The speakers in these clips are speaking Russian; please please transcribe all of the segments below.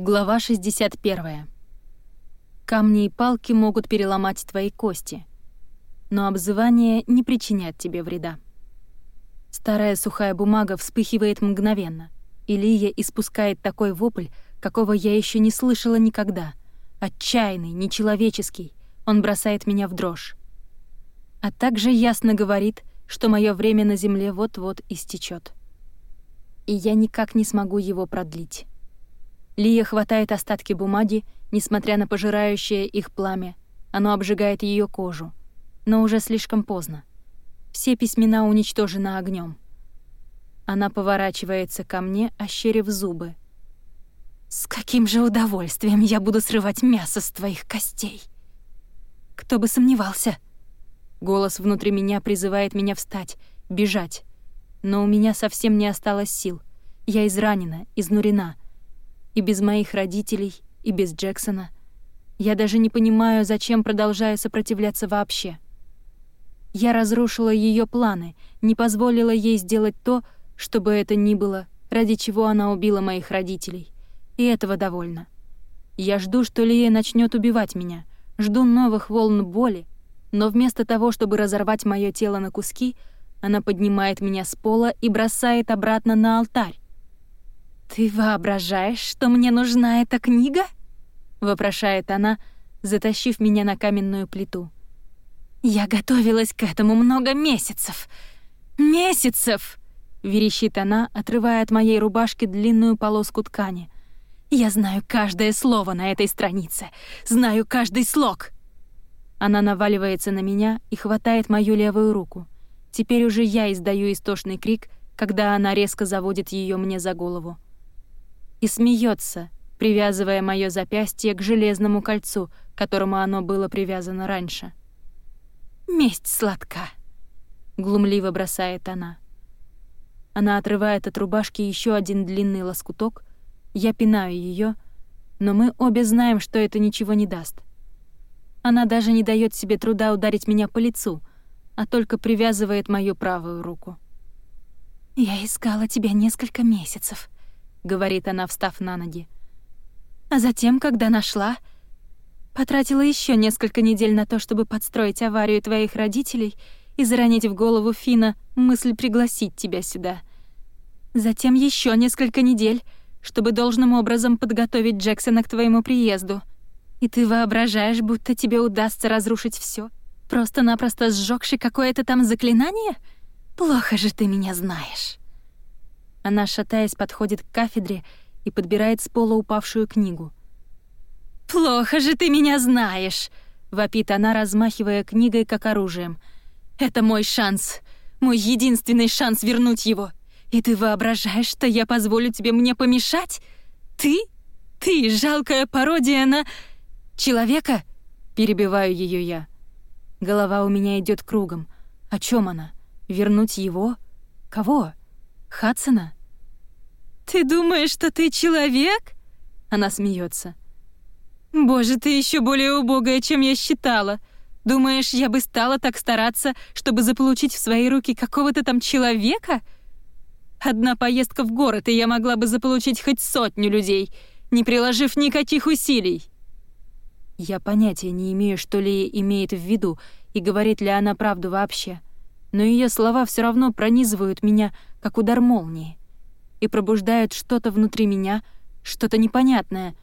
Глава 61. Камни и палки могут переломать твои кости, но обзывание не причинят тебе вреда. Старая сухая бумага вспыхивает мгновенно, и Лия испускает такой вопль, какого я еще не слышала никогда. Отчаянный, нечеловеческий, он бросает меня в дрожь. А также ясно говорит, что мое время на земле вот-вот истечет, И я никак не смогу его продлить. Лия хватает остатки бумаги, несмотря на пожирающее их пламя. Оно обжигает ее кожу. Но уже слишком поздно. Все письмена уничтожены огнем. Она поворачивается ко мне, ощерив зубы. «С каким же удовольствием я буду срывать мясо с твоих костей!» «Кто бы сомневался!» Голос внутри меня призывает меня встать, бежать. Но у меня совсем не осталось сил. Я изранена, изнурена — и без моих родителей, и без Джексона. Я даже не понимаю, зачем продолжаю сопротивляться вообще. Я разрушила ее планы, не позволила ей сделать то, чтобы это ни было, ради чего она убила моих родителей. И этого довольно. Я жду, что Лия начнет убивать меня, жду новых волн боли, но вместо того, чтобы разорвать мое тело на куски, она поднимает меня с пола и бросает обратно на алтарь. «Ты воображаешь, что мне нужна эта книга?» — вопрошает она, затащив меня на каменную плиту. «Я готовилась к этому много месяцев. Месяцев!» — верещит она, отрывая от моей рубашки длинную полоску ткани. «Я знаю каждое слово на этой странице, знаю каждый слог!» Она наваливается на меня и хватает мою левую руку. Теперь уже я издаю истошный крик, когда она резко заводит ее мне за голову и смеется, привязывая мое запястье к железному кольцу, к которому оно было привязано раньше. «Месть сладка», — глумливо бросает она. Она отрывает от рубашки еще один длинный лоскуток, я пинаю ее, но мы обе знаем, что это ничего не даст. Она даже не дает себе труда ударить меня по лицу, а только привязывает мою правую руку. «Я искала тебя несколько месяцев», — говорит она, встав на ноги. А затем, когда нашла, потратила еще несколько недель на то, чтобы подстроить аварию твоих родителей и заронить в голову Фина мысль пригласить тебя сюда. Затем еще несколько недель, чтобы должным образом подготовить Джексона к твоему приезду. И ты воображаешь, будто тебе удастся разрушить все, просто-напросто сжёгши какое-то там заклинание? Плохо же ты меня знаешь. Она, шатаясь, подходит к кафедре и подбирает с пола упавшую книгу. «Плохо же ты меня знаешь!» — вопит она, размахивая книгой как оружием. «Это мой шанс, мой единственный шанс вернуть его. И ты воображаешь, что я позволю тебе мне помешать? Ты? Ты, жалкая пародия на... человека?» — перебиваю ее я. Голова у меня идет кругом. О чем она? Вернуть его? Кого? Хадсона? «Ты думаешь, что ты человек?» Она смеется. «Боже, ты еще более убогая, чем я считала. Думаешь, я бы стала так стараться, чтобы заполучить в свои руки какого-то там человека? Одна поездка в город, и я могла бы заполучить хоть сотню людей, не приложив никаких усилий». Я понятия не имею, что Лия имеет в виду, и говорит ли она правду вообще но ее слова все равно пронизывают меня, как удар молнии, и пробуждают что-то внутри меня, что-то непонятное,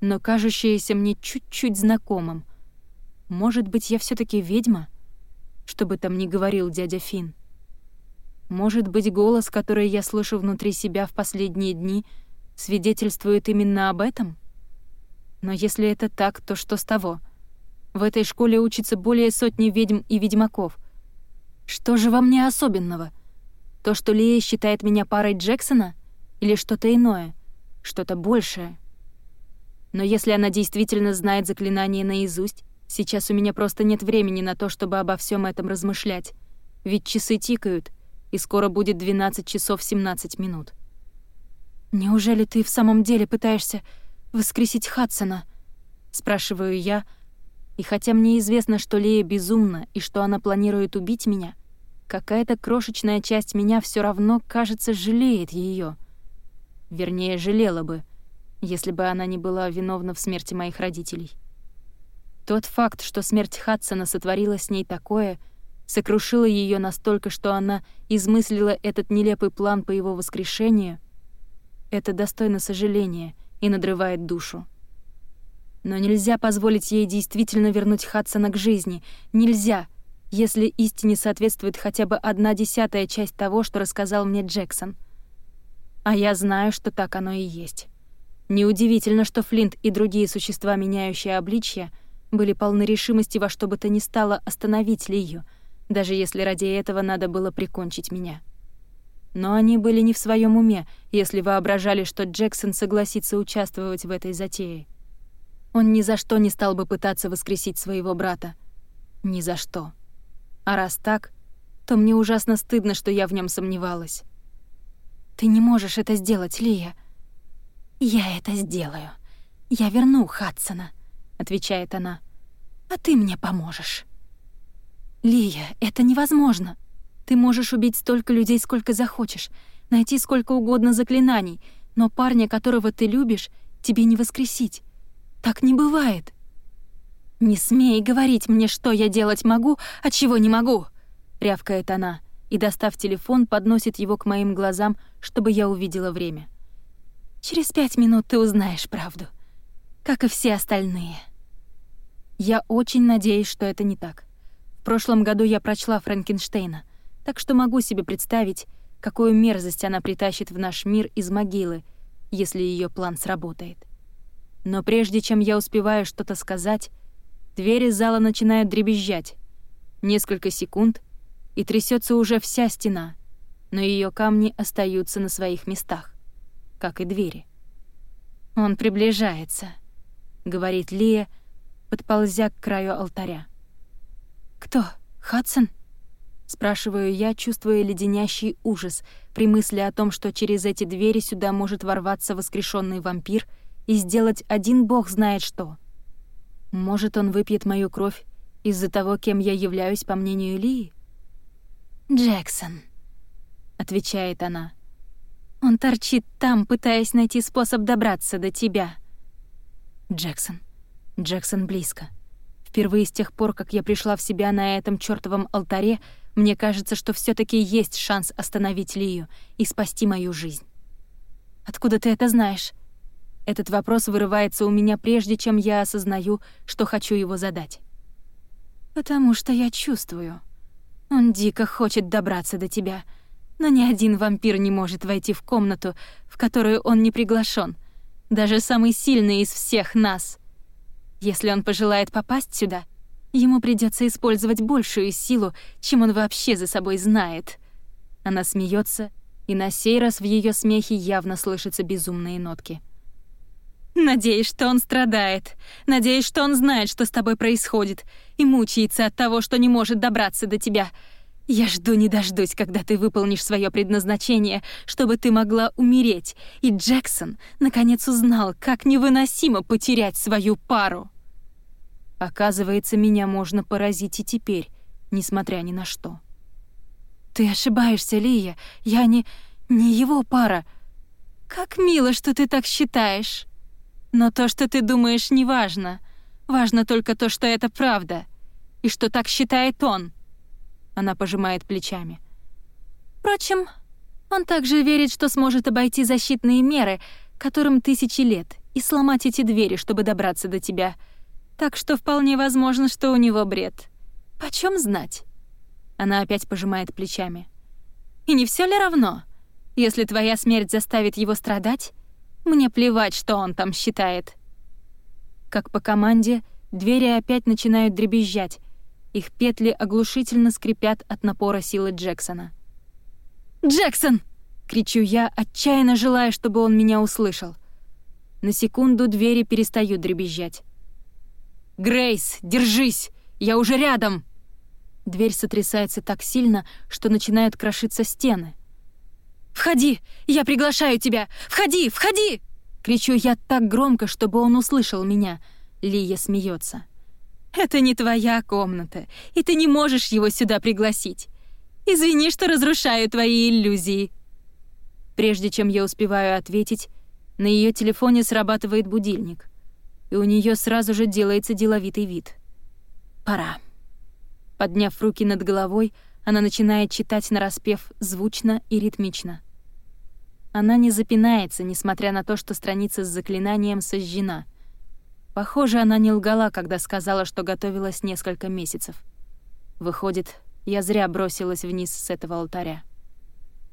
но кажущееся мне чуть-чуть знакомым. Может быть, я все таки ведьма? Что бы там ни говорил дядя Фин. Может быть, голос, который я слышу внутри себя в последние дни, свидетельствует именно об этом? Но если это так, то что с того? В этой школе учится более сотни ведьм и ведьмаков — что же во мне особенного? То, что Лия считает меня парой Джексона? Или что-то иное? Что-то большее? Но если она действительно знает заклинание наизусть, сейчас у меня просто нет времени на то, чтобы обо всем этом размышлять. Ведь часы тикают, и скоро будет 12 часов 17 минут. «Неужели ты в самом деле пытаешься воскресить Хадсона?» — спрашиваю я, и хотя мне известно, что Лея безумна и что она планирует убить меня, какая-то крошечная часть меня все равно, кажется, жалеет ее. Вернее, жалела бы, если бы она не была виновна в смерти моих родителей. Тот факт, что смерть Хадсона сотворила с ней такое, сокрушила ее настолько, что она измыслила этот нелепый план по его воскрешению, это достойно сожаления и надрывает душу. Но нельзя позволить ей действительно вернуть Хадсона к жизни. Нельзя, если истине соответствует хотя бы одна десятая часть того, что рассказал мне Джексон. А я знаю, что так оно и есть. Неудивительно, что Флинт и другие существа, меняющие обличья, были полны решимости во что бы то ни стало остановить Лию, даже если ради этого надо было прикончить меня. Но они были не в своем уме, если воображали, что Джексон согласится участвовать в этой затее. Он ни за что не стал бы пытаться воскресить своего брата. Ни за что. А раз так, то мне ужасно стыдно, что я в нем сомневалась. «Ты не можешь это сделать, Лия», «Я это сделаю. Я верну Хадсона», — отвечает она. «А ты мне поможешь». «Лия, это невозможно. Ты можешь убить столько людей, сколько захочешь, найти сколько угодно заклинаний, но парня, которого ты любишь, тебе не воскресить. Так не бывает». «Не смей говорить мне, что я делать могу, а чего не могу», — рявкает она и, достав телефон, подносит его к моим глазам, чтобы я увидела время. Через пять минут ты узнаешь правду, как и все остальные. Я очень надеюсь, что это не так. В прошлом году я прочла Франкенштейна, так что могу себе представить, какую мерзость она притащит в наш мир из могилы, если ее план сработает. Но прежде чем я успеваю что-то сказать, двери зала начинают дребезжать. Несколько секунд, и трясется уже вся стена, но ее камни остаются на своих местах как и двери. «Он приближается», — говорит Лия, подползя к краю алтаря. «Кто? Хадсон?» — спрашиваю я, чувствуя леденящий ужас при мысли о том, что через эти двери сюда может ворваться воскрешенный вампир и сделать один бог знает что. Может, он выпьет мою кровь из-за того, кем я являюсь, по мнению Лии? «Джексон», — отвечает она. Он торчит там, пытаясь найти способ добраться до тебя. Джексон. Джексон близко. Впервые с тех пор, как я пришла в себя на этом чёртовом алтаре, мне кажется, что все таки есть шанс остановить Лию и спасти мою жизнь. Откуда ты это знаешь? Этот вопрос вырывается у меня прежде, чем я осознаю, что хочу его задать. Потому что я чувствую. Он дико хочет добраться до тебя — но ни один вампир не может войти в комнату, в которую он не приглашен, даже самый сильный из всех нас. Если он пожелает попасть сюда, ему придется использовать большую силу, чем он вообще за собой знает. Она смеется, и на сей раз в ее смехе явно слышатся безумные нотки. «Надеюсь, что он страдает. Надеюсь, что он знает, что с тобой происходит, и мучается от того, что не может добраться до тебя. Я жду не дождусь, когда ты выполнишь свое предназначение, чтобы ты могла умереть, и Джексон наконец узнал, как невыносимо потерять свою пару. Оказывается, меня можно поразить и теперь, несмотря ни на что. Ты ошибаешься, Лия. Я не не его пара. Как мило, что ты так считаешь. Но то, что ты думаешь, не важно. Важно только то, что это правда, и что так считает он. Она пожимает плечами. Впрочем, он также верит, что сможет обойти защитные меры, которым тысячи лет, и сломать эти двери, чтобы добраться до тебя. Так что вполне возможно, что у него бред. Почем знать? Она опять пожимает плечами. И не все ли равно? Если твоя смерть заставит его страдать, мне плевать, что он там считает. Как по команде, двери опять начинают дребезжать, их петли оглушительно скрипят от напора силы Джексона. «Джексон!» — кричу я, отчаянно желая, чтобы он меня услышал. На секунду двери перестают дребезжать. «Грейс, держись! Я уже рядом!» Дверь сотрясается так сильно, что начинают крошиться стены. «Входи! Я приглашаю тебя! Входи! Входи!» Кричу я так громко, чтобы он услышал меня. Лия смеется. Это не твоя комната, и ты не можешь его сюда пригласить. Извини, что разрушаю твои иллюзии». Прежде чем я успеваю ответить, На ее телефоне срабатывает будильник, и у нее сразу же делается деловитый вид. Пора. Подняв руки над головой, она начинает читать нараспев звучно и ритмично. Она не запинается, несмотря на то, что страница с заклинанием сожжена. Похоже, она не лгала, когда сказала, что готовилась несколько месяцев. Выходит, я зря бросилась вниз с этого алтаря.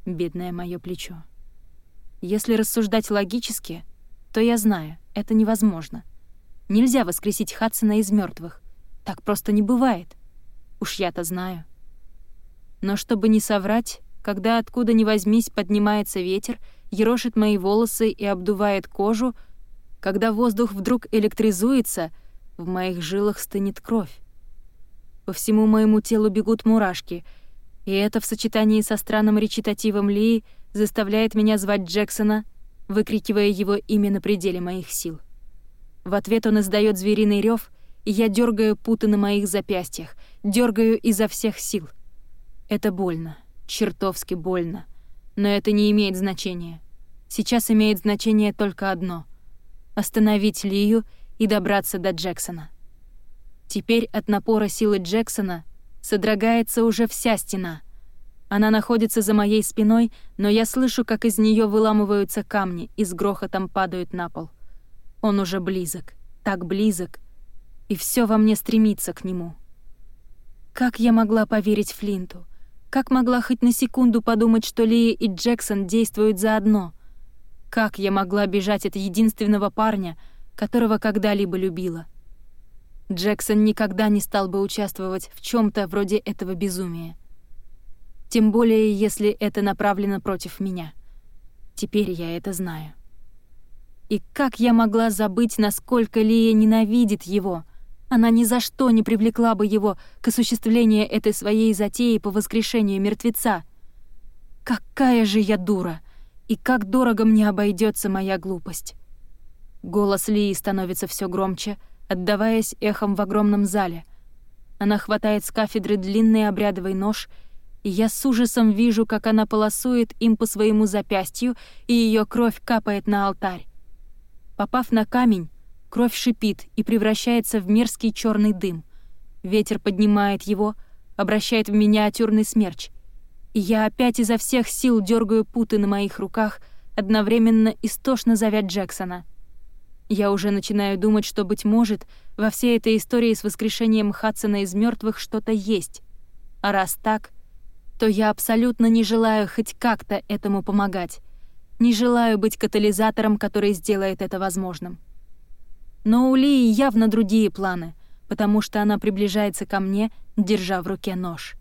Бедное моё плечо. Если рассуждать логически, то я знаю, это невозможно. Нельзя воскресить Хадсона из мертвых. Так просто не бывает. Уж я-то знаю. Но чтобы не соврать, когда откуда ни возьмись поднимается ветер, ерошит мои волосы и обдувает кожу, когда воздух вдруг электризуется, в моих жилах стынет кровь. По всему моему телу бегут мурашки, и это в сочетании со странным речитативом Ли заставляет меня звать Джексона, выкрикивая его имя на пределе моих сил. В ответ он издает звериный рев, и я дергаю путы на моих запястьях, дергаю изо всех сил. Это больно, чертовски больно. Но это не имеет значения. Сейчас имеет значение только одно — остановить Лию и добраться до Джексона. Теперь от напора силы Джексона содрогается уже вся стена. Она находится за моей спиной, но я слышу, как из нее выламываются камни и с грохотом падают на пол. Он уже близок, так близок, и все во мне стремится к нему. Как я могла поверить Флинту? Как могла хоть на секунду подумать, что Лия и Джексон действуют заодно? Как я могла бежать от единственного парня, которого когда-либо любила? Джексон никогда не стал бы участвовать в чем то вроде этого безумия. Тем более, если это направлено против меня. Теперь я это знаю. И как я могла забыть, насколько Лия ненавидит его — она ни за что не привлекла бы его к осуществлению этой своей затеи по воскрешению мертвеца. Какая же я дура! И как дорого мне обойдется моя глупость. Голос Лии становится все громче, отдаваясь эхом в огромном зале. Она хватает с кафедры длинный обрядовый нож, и я с ужасом вижу, как она полосует им по своему запястью, и ее кровь капает на алтарь. Попав на камень, Кровь шипит и превращается в мерзкий черный дым. Ветер поднимает его, обращает в миниатюрный смерч. И я опять изо всех сил дергаю путы на моих руках, одновременно истошно зовя Джексона. Я уже начинаю думать, что, быть может, во всей этой истории с воскрешением Хадсона из мертвых что-то есть. А раз так, то я абсолютно не желаю хоть как-то этому помогать. Не желаю быть катализатором, который сделает это возможным. Но у Лии явно другие планы, потому что она приближается ко мне, держа в руке нож.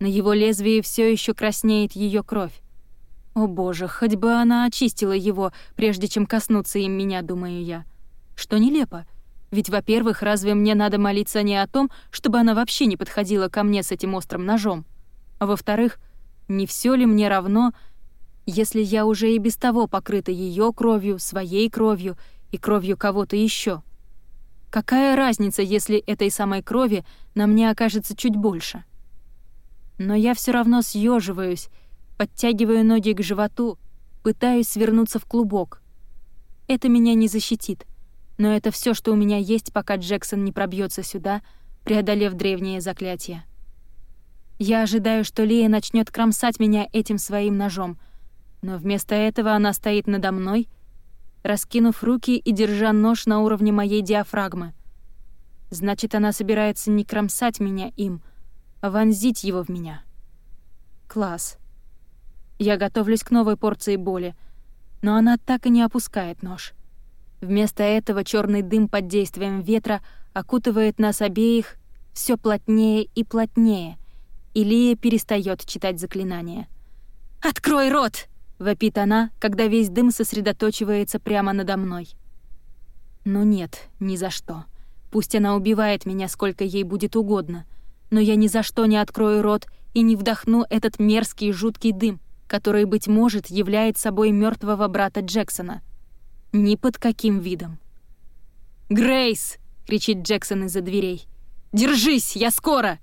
На его лезвии все еще краснеет ее кровь. О боже, хоть бы она очистила его, прежде чем коснуться им меня, думаю я. Что нелепо. Ведь, во-первых, разве мне надо молиться не о том, чтобы она вообще не подходила ко мне с этим острым ножом? А во-вторых, не все ли мне равно, если я уже и без того покрыта ее кровью, своей кровью и кровью кого-то еще. Какая разница, если этой самой крови на мне окажется чуть больше? Но я все равно съеживаюсь, подтягиваю ноги к животу, пытаюсь свернуться в клубок. Это меня не защитит, но это все, что у меня есть, пока Джексон не пробьется сюда, преодолев древнее заклятие. Я ожидаю, что Лия начнет кромсать меня этим своим ножом, но вместо этого она стоит надо мной — раскинув руки и держа нож на уровне моей диафрагмы. Значит, она собирается не кромсать меня им, а вонзить его в меня. Класс. Я готовлюсь к новой порции боли, но она так и не опускает нож. Вместо этого черный дым под действием ветра окутывает нас обеих все плотнее и плотнее, и Лия перестает читать заклинания. «Открой рот!» — вопит она, когда весь дым сосредоточивается прямо надо мной. Ну нет, ни за что. Пусть она убивает меня, сколько ей будет угодно, но я ни за что не открою рот и не вдохну этот мерзкий жуткий дым, который, быть может, является собой мертвого брата Джексона. Ни под каким видом. «Грейс!» — кричит Джексон из-за дверей. «Держись, я скоро!»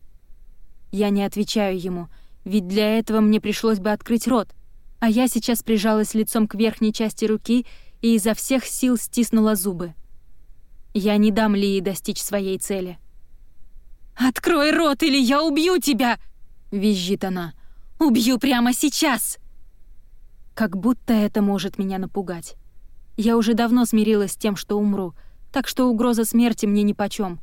Я не отвечаю ему, ведь для этого мне пришлось бы открыть рот — а я сейчас прижалась лицом к верхней части руки и изо всех сил стиснула зубы. Я не дам Лии достичь своей цели. «Открой рот, или я убью тебя!» — визжит она. «Убью прямо сейчас!» Как будто это может меня напугать. Я уже давно смирилась с тем, что умру, так что угроза смерти мне нипочём.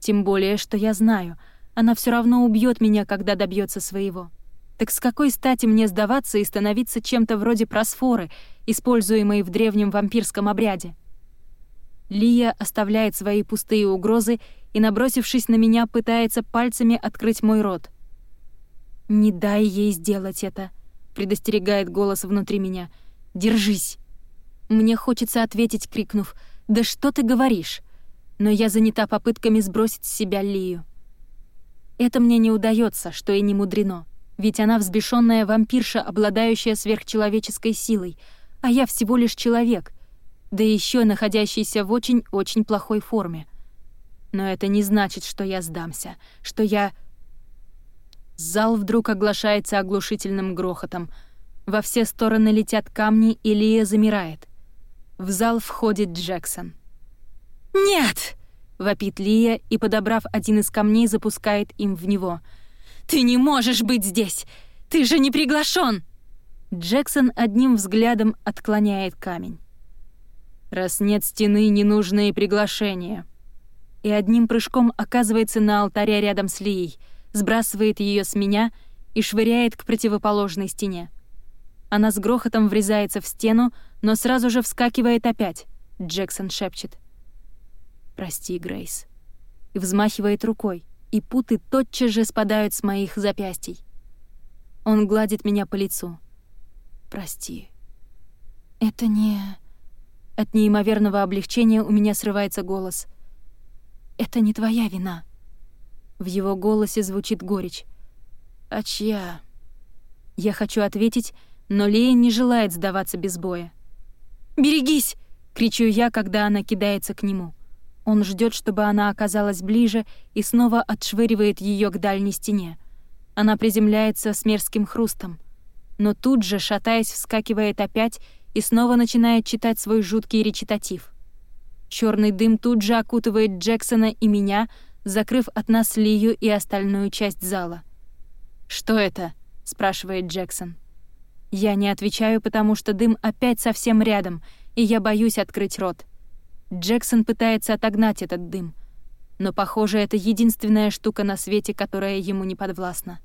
Тем более, что я знаю, она все равно убьет меня, когда добьется своего. Так с какой стати мне сдаваться и становиться чем-то вроде просфоры, используемой в древнем вампирском обряде? Лия оставляет свои пустые угрозы и, набросившись на меня, пытается пальцами открыть мой рот. «Не дай ей сделать это», — предостерегает голос внутри меня. «Держись!» Мне хочется ответить, крикнув «Да что ты говоришь?» Но я занята попытками сбросить с себя Лию. Это мне не удается, что и не мудрено. Ведь она взбешенная вампирша, обладающая сверхчеловеческой силой, а я всего лишь человек, да еще находящийся в очень-очень плохой форме. Но это не значит, что я сдамся, что я... Зал вдруг оглашается оглушительным грохотом. Во все стороны летят камни, и Лия замирает. В зал входит Джексон. «Нет!» — вопит Лия и, подобрав один из камней, запускает им в него. «Ты не можешь быть здесь! Ты же не приглашен!» Джексон одним взглядом отклоняет камень. Раз нет стены, не нужны и приглашения. И одним прыжком оказывается на алтаре рядом с Лией, сбрасывает ее с меня и швыряет к противоположной стене. Она с грохотом врезается в стену, но сразу же вскакивает опять. Джексон шепчет. «Прости, Грейс». И взмахивает рукой, и путы тотчас же спадают с моих запястий. Он гладит меня по лицу. «Прости». «Это не...» От неимоверного облегчения у меня срывается голос. «Это не твоя вина». В его голосе звучит горечь. «А чья?» Я хочу ответить, но Лея не желает сдаваться без боя. «Берегись!» — кричу я, когда она кидается к нему. Он ждет, чтобы она оказалась ближе и снова отшвыривает ее к дальней стене. Она приземляется с мерзким хрустом, но тут же, шатаясь, вскакивает опять и снова начинает читать свой жуткий речитатив. Черный дым тут же окутывает Джексона и меня, закрыв от нас Лию и остальную часть зала. «Что это?» — спрашивает Джексон. Я не отвечаю, потому что дым опять совсем рядом, и я боюсь открыть рот. Джексон пытается отогнать этот дым, но, похоже, это единственная штука на свете, которая ему не подвластна.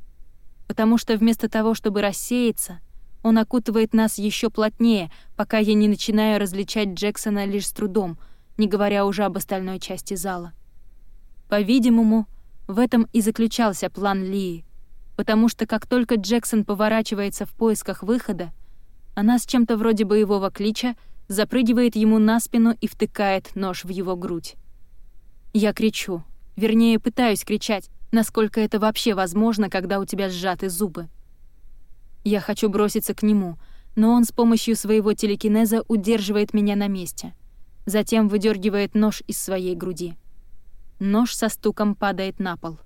Потому что вместо того, чтобы рассеяться — он окутывает нас еще плотнее, пока я не начинаю различать Джексона лишь с трудом, не говоря уже об остальной части зала. По-видимому, в этом и заключался план Лии, потому что как только Джексон поворачивается в поисках выхода, она с чем-то вроде боевого клича запрыгивает ему на спину и втыкает нож в его грудь. Я кричу, вернее, пытаюсь кричать, насколько это вообще возможно, когда у тебя сжаты зубы. Я хочу броситься к нему, но он с помощью своего телекинеза удерживает меня на месте. Затем выдергивает нож из своей груди. Нож со стуком падает на пол.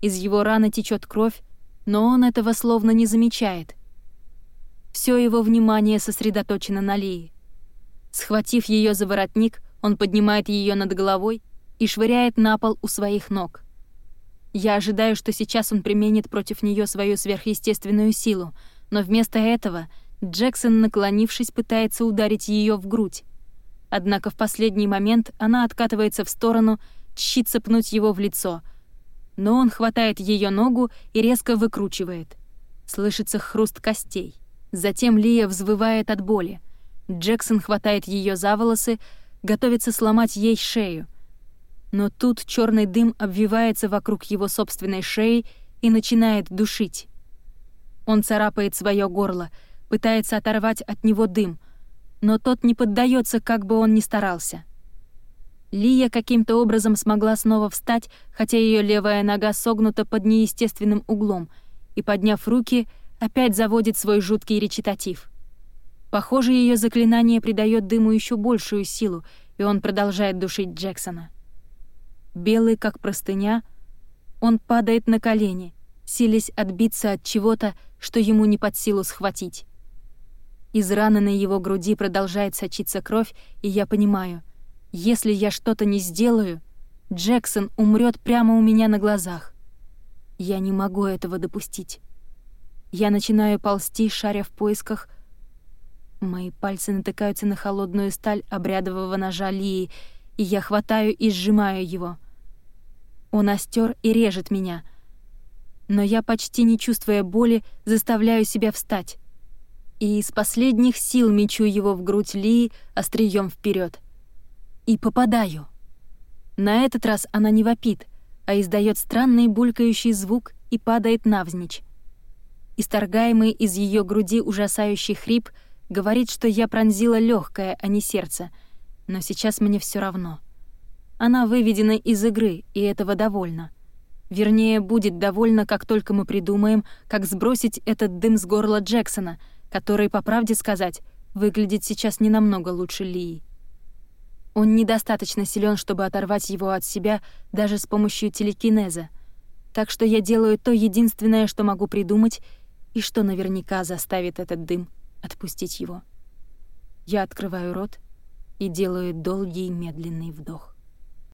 Из его раны течет кровь, но он этого словно не замечает. Все его внимание сосредоточено на Лии. Схватив ее за воротник, он поднимает ее над головой и швыряет на пол у своих ног. Я ожидаю, что сейчас он применит против нее свою сверхъестественную силу, но вместо этого Джексон, наклонившись, пытается ударить ее в грудь. Однако в последний момент она откатывается в сторону, тщится пнуть его в лицо. Но он хватает ее ногу и резко выкручивает. Слышится хруст костей. Затем Лия взвывает от боли. Джексон хватает ее за волосы, готовится сломать ей шею. Но тут черный дым обвивается вокруг его собственной шеи и начинает душить. Он царапает свое горло, пытается оторвать от него дым, но тот не поддается, как бы он ни старался. Лия каким-то образом смогла снова встать, хотя ее левая нога согнута под неестественным углом, и, подняв руки, опять заводит свой жуткий речитатив. Похоже, ее заклинание придает дыму еще большую силу, и он продолжает душить Джексона. Белый, как простыня, он падает на колени, силясь отбиться от чего-то, что ему не под силу схватить. Из раны на его груди продолжает сочиться кровь, и я понимаю, если я что-то не сделаю, Джексон умрет прямо у меня на глазах. Я не могу этого допустить. Я начинаю ползти, шаря в поисках. Мои пальцы натыкаются на холодную сталь обрядового ножа Лии, и я хватаю и сжимаю его. Он остер и режет меня. Но я, почти не чувствуя боли, заставляю себя встать и из последних сил мечу его в грудь Ли острием вперед. И попадаю. На этот раз она не вопит, а издает странный булькающий звук и падает навзничь. Исторгаемый из ее груди ужасающий хрип говорит, что я пронзила легкое, а не сердце, но сейчас мне все равно. Она выведена из игры, и этого довольно. Вернее, будет довольно, как только мы придумаем, как сбросить этот дым с горла Джексона — который, по правде сказать, выглядит сейчас не намного лучше Лии. Он недостаточно силен, чтобы оторвать его от себя даже с помощью телекинеза, так что я делаю то единственное, что могу придумать, и что наверняка заставит этот дым отпустить его. Я открываю рот и делаю долгий медленный вдох.